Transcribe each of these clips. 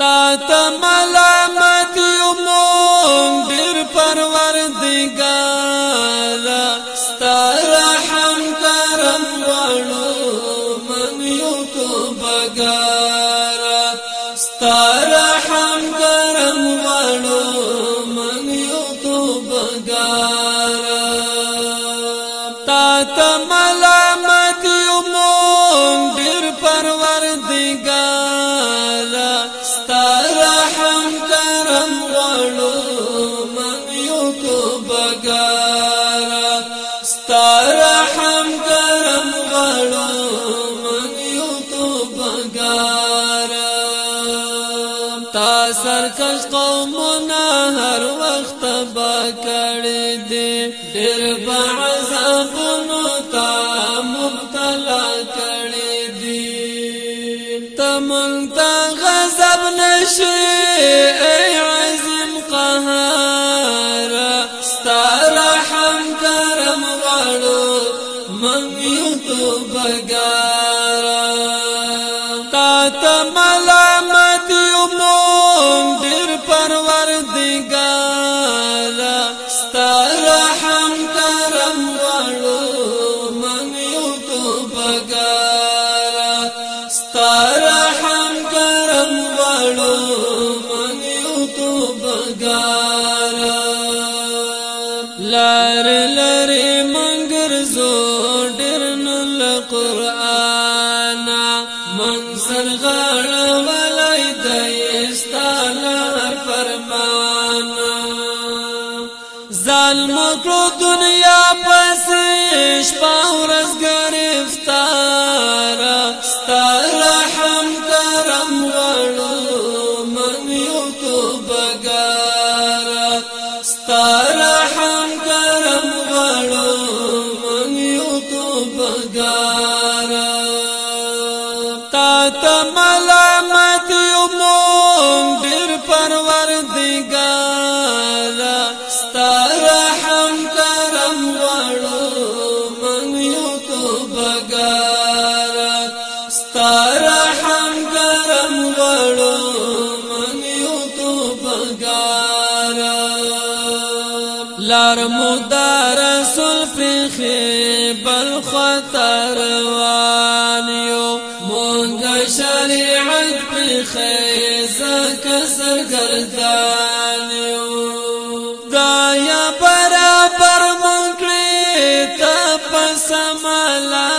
تا ته ملامت یو مون ډیر پروردګار ستاره رحم کرم وړو من یو تو بګار ستاره ترحم گرم غړو من یو تو بګار تا سرکش قوم نه هر وخت با کړې دې ډېر بعذاب نو تا مبتلا کړې دې تمن تا غضب نشي ډېر نل قران منصر غړ ولای د استال فرمان ظالم کړو دنیا پس شپه ورځ گرفتار ستار رحم کرم غړو من یو تو بګار ستار درمودا رسول پخی بل خطر وانیو مونگ شریعت پخی زک سرگردانیو دایا برابر مونکلی تا پس ملا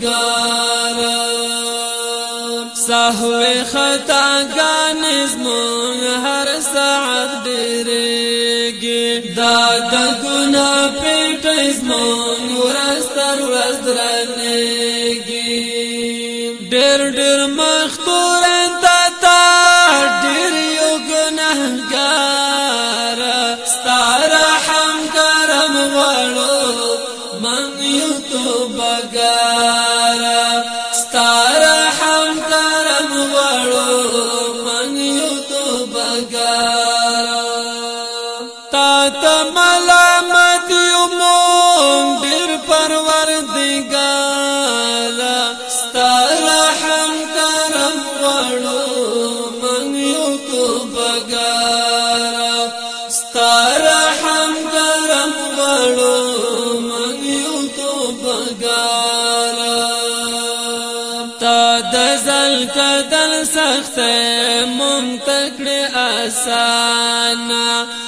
ګار سهو خطا ګان زمون هر ساعت ډېرېږي دا د ګنا پټ زمون ورستر ورسترنېږي ډېر ډېر مختور انت تا ډېر یو ګناهګار ستاره هم کرم غواړو من یو توبګار بګار تا تم تا د زل کدل سخت مون تکړه آسان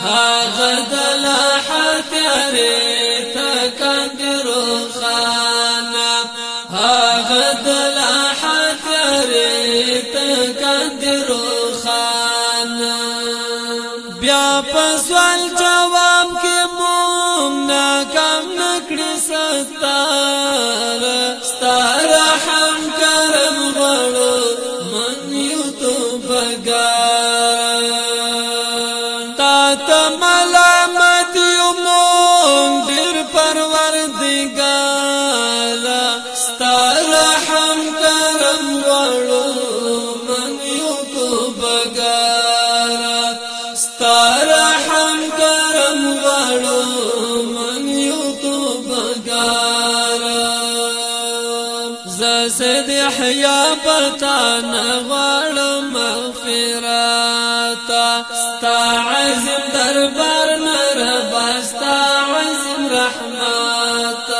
هاغه دل حتر تکندر خان هاغه دل حتر تکندر خان بیا پسوال جواب کې مون ناکام نکړه ستاره ستاره هم ته ملامت یو مونږ ډیر پروردګار ستاره رحم کرم وړو من یو توبګار ستاره رحم کرم وړو من یو توبګار زسد حیا پتا نه وړم مغفرت ستا ستا عزم دربار مربا ستا عزم رحمت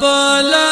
بلا